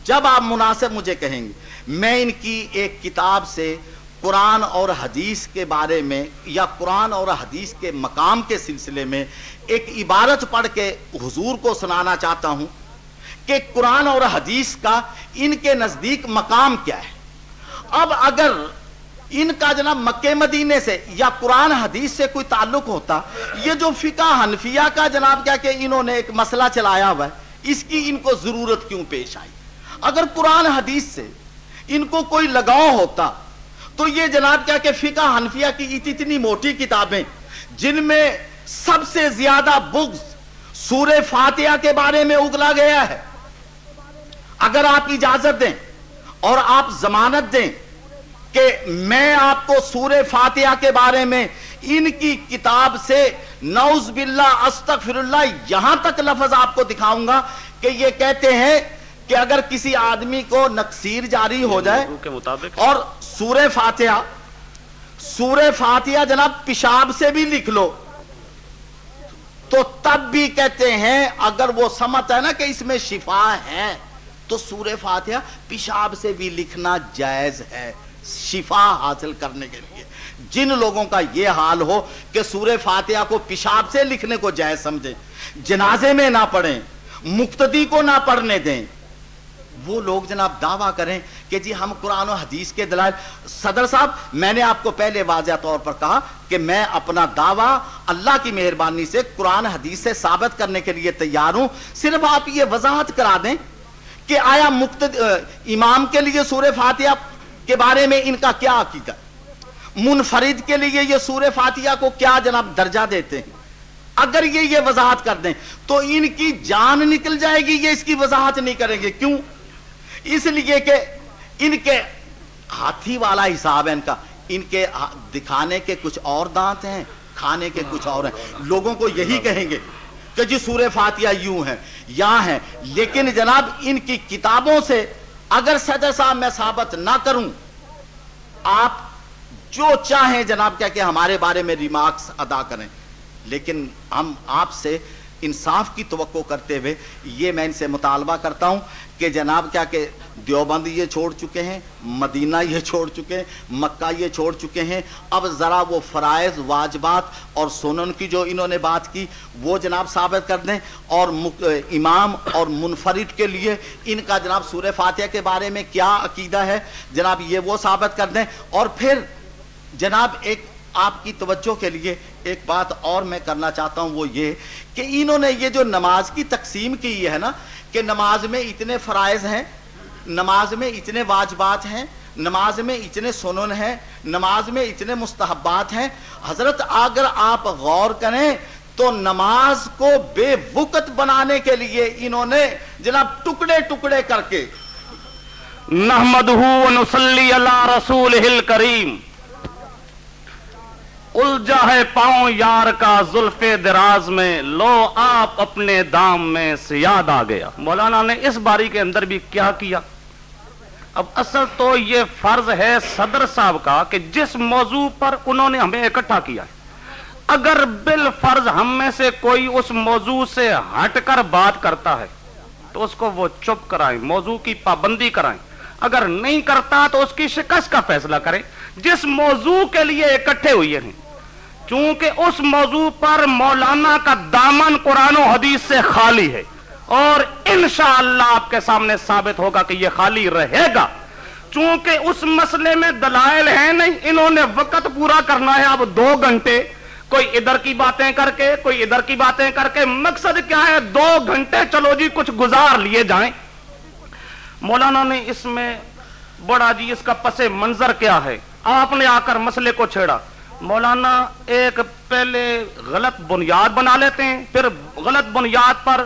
جب آپ مناسب مجھے کہیں گے، میں ان کی ایک کتاب سے قرآن اور حدیث کے بارے میں یا قرآن اور حدیث کے مقام کے سلسلے میں ایک عبارت پڑھ کے حضور کو سنانا چاہتا ہوں۔ کہ قرآن اور حدیث کا ان کے نزدیک مقام کیا ہے؟ اب اگر ان کا جناب مکہ مدینے سے یا قرآن حدیث سے کوئی تعلق ہوتا، یہ جو فقہ حنفیہ کا جناب کیا کہ انہوں نے ایک مسئلہ چلایا ہوا ہے، اس کی ان کو ضرورت کیوں پیش آئی؟ اگر قرآن حدیث سے ان کو کوئی لگاؤ ہوتا، تو یہ جناب کیا کہ فقہ حنفیہ کی اتنی موٹی کتابیں، جن میں سب سے زیادہ بغض سورہ فاتحہ کے بارے میں اگلا گیا ہے۔ اگر آپ اجازت دیں اور آپ ضمانت دیں کہ میں آپ کو سورہ فاتحہ کے بارے میں ان کی کتاب سے نوز باللہ استغفر اللہ یہاں تک لفظ آپ کو دکھاؤں گا کہ یہ کہتے ہیں کہ اگر کسی آدمی کو نقصیر جاری ہو جائے کے مطابق؟ اور سورہ فاتحہ سورہ فاتحہ جناب پیشاب سے بھی لکھ لو تو تب بھی کہتے ہیں اگر وہ سمت ہے نا کہ اس میں شفا ہے۔ تو سورہ فاتحہ پیشاب سے بھی لکھنا جائز ہے، شفا حاصل کرنے کے لیے۔ جن لوگوں کا یہ حال ہو کہ سورہ فاتحہ کو پیشاب سے لکھنے کو جائز سمجھیں، جنازے میں نہ پڑھیں، مقتدی کو نہ پڑھنے دیں، وہ لوگ جناب دعویٰ کریں کہ جی ہم قرآن و حدیث کے دلائل۔ صدر صاحب، میں نے آپ کو پہلے واضح طور پر کہا کہ میں اپنا دعویٰ اللہ کی مہربانی سے قرآن حدیث سے ثابت کرنے کے لیے تیار ہوں۔ صرف آپ یہ وضاحت کرا دیں کہ آیا مقتد امام کے لیے سورہ فاتحہ کے بارے میں ان کا کیا عقیدہ؟ منفرد کے لیے یہ سورہ فاتحہ کو کیا جناب درجہ دیتے ہیں؟ اگر یہ یہ وضاحت کر دیں تو ان کی جان نکل جائے گی، یہ اس کی وضاحت نہیں کریں گے۔ کیوں؟ اس لیے کہ ان کے ہاتھی والا حساب ہے ان کا۔ ان کے دکھانے کے کچھ اور دانت ہیں، کھانے کے کچھ اور ہیں۔ لوگوں کو یہی کہیں گے کہ جی سورہ فاتحہ یوں ہے یا ہے۔ لیکن جناب، ان کی کتابوں سے اگر صدر صاحب میں ثابت نہ کروں، آپ جو چاہیں جناب کیا کہ ہمارے بارے میں ریمارکس ادا کریں۔ لیکن ہم آپ سے انصاف کی توقع کرتے ہوئے یہ میں ان سے مطالبہ کرتا ہوں کہ جناب کیا کہ دیوبند یہ چھوڑ چکے ہیں، مدینہ یہ چھوڑ چکے ہیں، مکہ یہ چھوڑ چکے ہیں۔ اب ذرا وہ فرائض، واجبات اور سنن کی جو انہوں نے بات کی، وہ جناب ثابت کر دیں۔ اور امام اور منفرد کے لیے ان کا جناب سورہ فاتحہ کے بارے میں کیا عقیدہ ہے، جناب یہ وہ ثابت کر دیں۔ اور پھر جناب ایک آپ کی توجہ کے لیے ایک بات اور میں کرنا چاہتا ہوں، وہ یہ کہ انہوں نے یہ جو نماز کی تقسیم کی ہے نا، کہ نماز میں اتنے فرائض ہیں، نماز میں اتنے واجبات ہیں، نماز میں اتنے سنن ہیں، نماز میں اتنے مستحبات ہیں۔ حضرت، اگر آپ غور کریں تو نماز کو بے وقت بنانے کے لیے انہوں نے جناب ٹکڑے ٹکڑے کر کے نحمدہ علی رسول کریم الجا ہے پاؤں یار کا زلف دراز میں، لو آپ اپنے دام میں سے یاد آ گیا۔ مولانا نے اس باری کے اندر بھی کیا کیا؟ اب اصل تو یہ فرض ہے صدر صاحب کا کہ جس موضوع پر انہوں نے ہمیں اکٹھا کیا ہے، اگر بال فرض ہم میں سے کوئی اس موضوع سے ہٹ کر بات کرتا ہے، تو اس کو وہ چپ کرائیں، موضوع کی پابندی کرائیں۔ اگر نہیں کرتا تو اس کی شکست کا فیصلہ کریں، جس موضوع کے لیے اکٹھے ہوئے ہیں۔ چونکہ اس موضوع پر مولانا کا دامن قرآن و حدیث سے خالی ہے اور انشاءاللہ آپ کے سامنے ثابت ہوگا کہ یہ خالی رہے گا۔ چونکہ اس مسئلے میں دلائل ہیں نہیں، انہوں نے وقت پورا کرنا ہے۔ اب دو گھنٹے، کوئی ادھر کی باتیں کر کے، کوئی ادھر کی باتیں کر کے۔ مقصد کیا ہے؟ دو گھنٹے چلو جی کچھ گزار لیے جائیں۔ مولانا نے اس میں بڑا جی اس کا پس منظر کیا ہے۔ آپ نے آ کر مسئلے کو چھیڑا۔ مولانا ایک پہلے غلط بنیاد بنا لیتے ہیں، پھر غلط بنیاد پر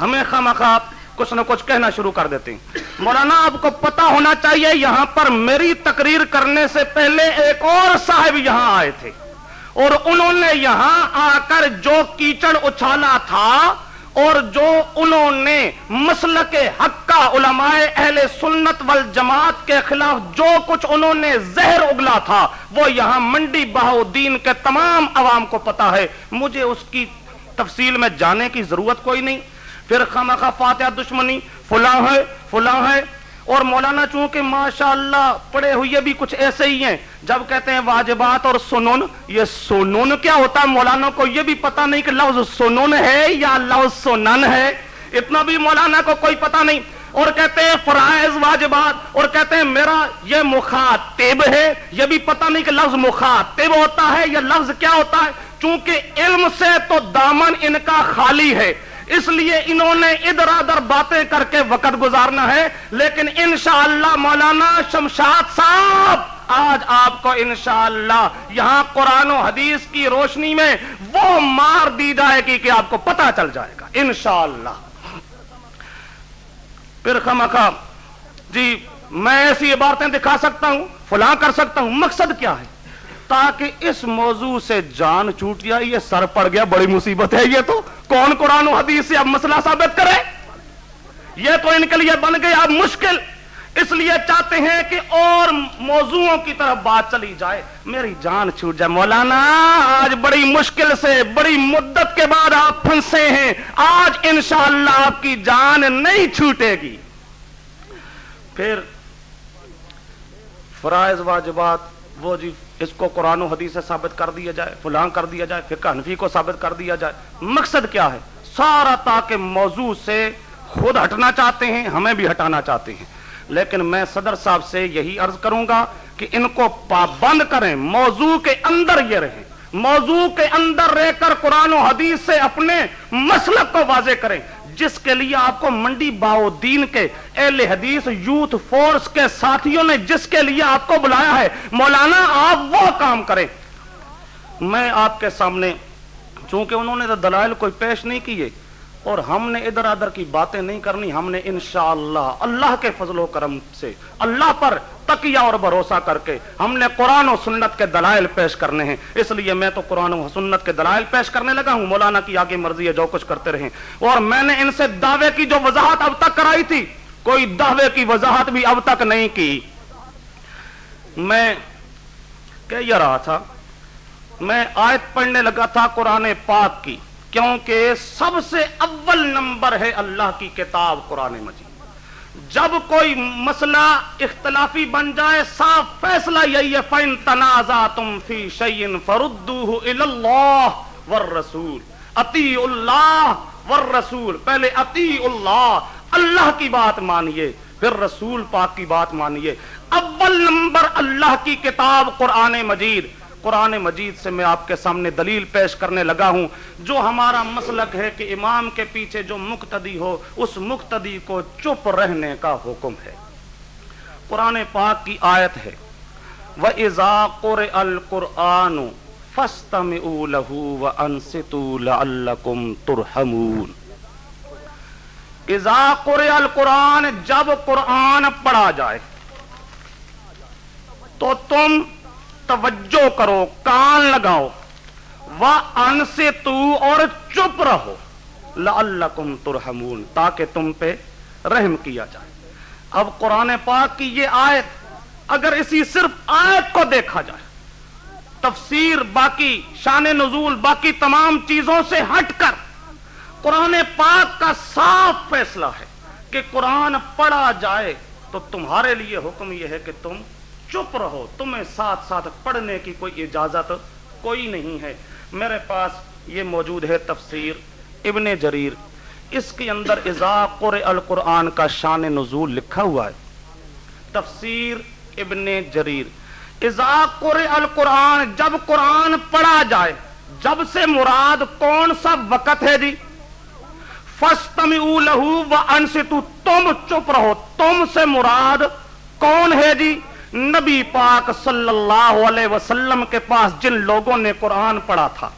ہمیں خواہ کچھ نہ کچھ کہنا شروع کر دیتے ہیں۔ مولانا، آپ کو پتا ہونا چاہیے، یہاں پر میری تقریر کرنے سے پہلے ایک اور صاحب یہاں آئے تھے اور انہوں نے یہاں آ کر جو کیچڑ اچھالا تھا اور جو انہوں نے مسلک حق کا علماء اہل سنت والجماعت کے خلاف جو کچھ انہوں نے زہر اگلا تھا، وہ یہاں منڈی بہودین کے تمام عوام کو پتا ہے۔ مجھے اس کی تفصیل میں جانے کی ضرورت کوئی نہیں۔ پھر خامخا فاتحہ دشمنی، فلاں ہے فلاں ہے اور مولانا چونکہ ماشاء اللہ پڑے ہوئے بھی کچھ ایسے ہی ہیں، جب کہتے ہیں واجبات اور سنون یہ سنون کیا ہوتا ہے؟ مولانا کو یہ بھی پتا نہیں کہ لفظ سنون ہے یا لفظ سنن ہے۔ اتنا بھی مولانا کو کوئی پتا نہیں۔ اور کہتے ہیں فرائض واجبات، اور کہتے ہیں میرا یہ مخاطب ہے۔ یہ بھی پتا نہیں کہ لفظ مخاطب ہوتا ہے یا لفظ کیا ہوتا ہے۔ چونکہ علم سے تو دامن ان کا خالی ہے۔ اس لیے انہوں نے ادھر ادھر باتیں کر کے وقت گزارنا ہے، لیکن انشاءاللہ مولانا شمشاد صاحب، آج آپ کو انشاءاللہ یہاں قرآن و حدیث کی روشنی میں وہ مار دی جائے گی کہ آپ کو پتا چل جائے گا، انشاءاللہ۔ پھر خمخا جی میں ایسی عبارتیں دکھا سکتا ہوں، فلاں کر سکتا ہوں، مقصد کیا ہے؟ تاکہ اس موضوع سے جان چھوٹ جائے، یہ سر پڑ گیا، بڑی مصیبت ہے یہ تو۔ کون قرآن و حدیث سے اب مسئلہ ثابت کرے؟ یہ تو ان کے لیے بن گئی اب مشکل۔ اس لیے چاہتے ہیں کہ اور موضوعوں کی طرف بات چلی جائے۔ میری جان چھوٹ جائے۔ مولانا، آج بڑی مشکل سے، بڑی مدت کے بعد آپ پھنسے ہیں۔ آج انشاءاللہ آپ کی جان نہیں چھوٹے گی۔ پھر فرائض واجبات، وہ جی اس کو قرآن و حدیث سے ثابت کر دیا جائے، فلاں کر دیا جائے، فقہ حنفی کو ثابت کر دیا جائے۔ مقصد کیا ہے؟ سارا تاکہ موضوع سے خود ہٹنا چاہتے ہیں، ہمیں بھی ہٹانا چاہتے ہیں۔ لیکن میں صدر صاحب سے یہی عرض کروں گا کہ ان کو پابند کریں، موضوع کے اندر یہ رہیں۔ موضوع کے اندر رہ کر قرآن و حدیث سے اپنے مسلک کو واضح کریں۔ جس کے لیے آپ کو منڈی باؤدین کے اہل حدیث یوتھ فورس کے ساتھیوں نے جس کے لیے آپ کو بلایا ہے، مولانا آپ وہ کام کریں۔ میں آپ کے سامنے، چونکہ انہوں نے تو دلائل کوئی پیش نہیں کیے اور ہم نے ادھر ادھر کی باتیں نہیں کرنی، ہم نے انشاءاللہ اللہ کے فضل و کرم سے، اللہ پر تقیہ اور بھروسہ کر کے ہم نے قرآن و سنت کے دلائل پیش کرنے ہیں۔ اس لیے میں تو قرآن و سنت کے دلائل پیش کرنے لگا ہوں، مولانا کی آگے مرضی ہے، جو کچھ کرتے رہیں۔ اور میں نے ان سے دعوے کی جو وضاحت اب تک کرائی تھی، کوئی دعوے کی وضاحت بھی اب تک نہیں کی۔ میں کہہ یہ رہا تھا، میں آیت پڑھنے لگا تھا قرآن پاک کی۔ کیونکہ سب سے اول نمبر ہے اللہ کی کتاب قرآن مجید۔ جب کوئی مسئلہ اختلافی بن جائے، صاف فیصلہ یہی ہے، فَإِن تَنَازَعْتُمْ فِي شَيْءٍ فَرُدُّوهُ إِلَى اللَّهِ وَالرَّسُولِ۔ اطیع اللہ والرسول۔ پہلے اطیع اللہ اللہ کی بات مانیے، پھر رسول پاک کی بات مانیے۔ اول نمبر اللہ کی کتاب قرآن مجید۔ قرآن مجید سے میں آپ کے سامنے دلیل پیش کرنے لگا ہوں۔ جو ہمارا مسلک ہے کہ امام کے پیچھے جو مقتدی ہو، اس مقتدی کو چپ رہنے کا حکم ہے۔ قرآن پاک کی آیت ہے، وَإِذَا قُرِئَ الْقُرْآنُ فَاسْتَمِعُوا لَهُ وَأَنصِتُوا لَعَلَّكُمْ تُرْحَمُونَ۔ اذا قرئ القرآن، جب قرآن پڑھا جائے، تو تم توجہ کرو، کان لگاؤ۔ وہ ان سے تو اور چپ رہو۔ لعلکم ترحمون، تاکہ تم پہ رحم کیا جائے۔ اب قرآن پاک کی یہ آیت اگر اسی صرف آیت کو دیکھا جائے، تفسیر باقی، شان نزول باقی تمام چیزوں سے ہٹ کر، قرآن پاک کا صاف فیصلہ ہے کہ قرآن پڑھا جائے تو تمہارے لیے حکم یہ ہے کہ تم چپ رہو، تمہیں ساتھ ساتھ پڑھنے کی کوئی اجازت کوئی نہیں ہے۔ میرے پاس یہ موجود ہے تفسیر ابن جریر۔ اس کے اندر اضاقر القرآن کا شان نزول لکھا ہوا ہے۔ تفسیر ابن جریر۔ اضاقر القرآن جب قرآن پڑھا جائے، جب سے مراد کون سا وقت ہے جی؟ فَاسْتَمِعُوا لَهُ وَأَنْسِتُوا تم چپ رہو، تم سے مراد کون ہے جی؟ نبی پاک صلی اللہ علیہ وسلم کے پاس جن لوگوں نے قرآن پڑھا تھا،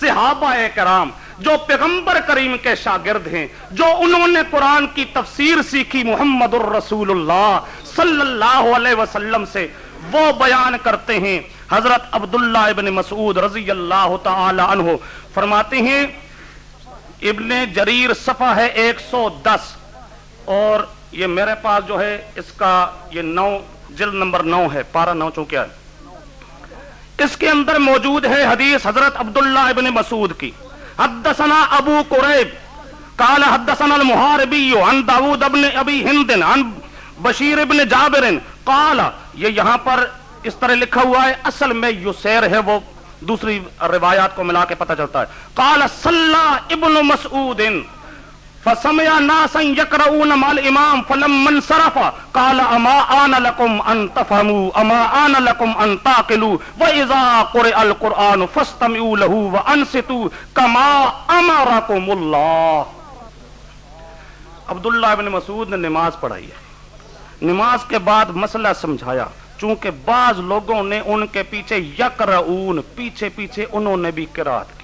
صحابہ کرام جو پیغمبر کریم کے شاگرد ہیں، جو انہوں نے قرآن کی تفسیر سیکھی محمد الرسول اللہ صلی اللہ علیہ وسلم سے، وہ بیان کرتے ہیں۔ حضرت عبداللہ ابن مسعود رضی اللہ تعالی عنہ فرماتے ہیں، ابن جریر صفحہ ہے ایک سو دس اور یہ میرے پاس جو ہے اس کا یہ نو جلد نمبر نو ہے، پارہ نو چونکہ ہے اس کے اندر موجود ہے حدیث حضرت عبداللہ ابن مسعود کی۔ حدثنا ابو قریب، قال حدثنا المحاربی عن داود ابن ابی ہند عن بشیر ابن جابر، قال، یہ یہاں پر اس طرح لکھا ہوا ہے، اصل میں یسیر ہے، وہ دوسری روایات کو ملا کے پتہ چلتا ہے۔ قال، صلی ابن مسعود فسمع ناسا يقرؤون مع الامام فلما انصرف قال اما ان لكم ان تفهموا اما ان لكم ان تعقلوا واذا قرئ القران فاستمعوا له وانصتوا كما امركم الله۔ عبداللہ ابن مسعود نے نماز پڑھائی ہے۔ نماز کے بعد مسئلہ سمجھایا، چونکہ بعض لوگوں نے ان کے پیچھے یقرؤون، پیچھے پیچھے انہوں نے بھی قرات کی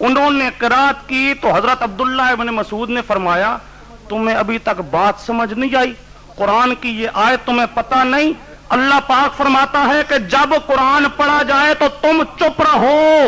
انہوں نے قرات کی تو حضرت عبداللہ ابن مسعود نے فرمایا، تمہیں ابھی تک بات سمجھ نہیں آئی۔ قرآن کی یہ آیت تمہیں پتہ نہیں۔ اللہ پاک فرماتا ہے کہ جب قرآن پڑھا جائے تو تم چپ رہو۔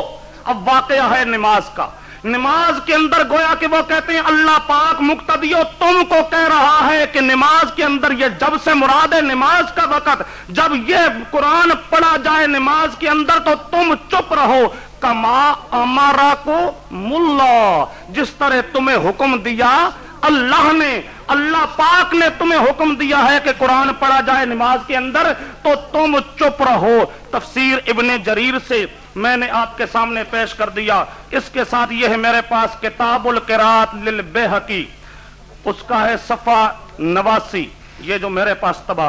اب واقعہ ہے نماز کا۔ نماز کے اندر گویا کہ وہ کہتے ہیں، اللہ پاک مقتدیو تم کو کہہ رہا ہے کہ نماز کے اندر یہ جب سے مراد ہے نماز کا وقت، جب یہ قرآن پڑھا جائے نماز کے اندر تو تم چپ رہو۔ کما امارا کو ملا۔ جس طرح تمہیں حکم دیا، اللہ نے، اللہ پاک نے تمہیں حکم دیا ہے کہ قرآن پڑھا جائے نماز کے اندر، تو تم چپ رہو۔ تفسیر ابن جریر سے میں نے آپ کے سامنے پیش کر دیا۔ اس کے ساتھ یہ ہے میرے پاس کتاب القرات للبیہقی۔ اس کا ہے صفحہ نواسی۔ یہ جو میرے پاس تباہ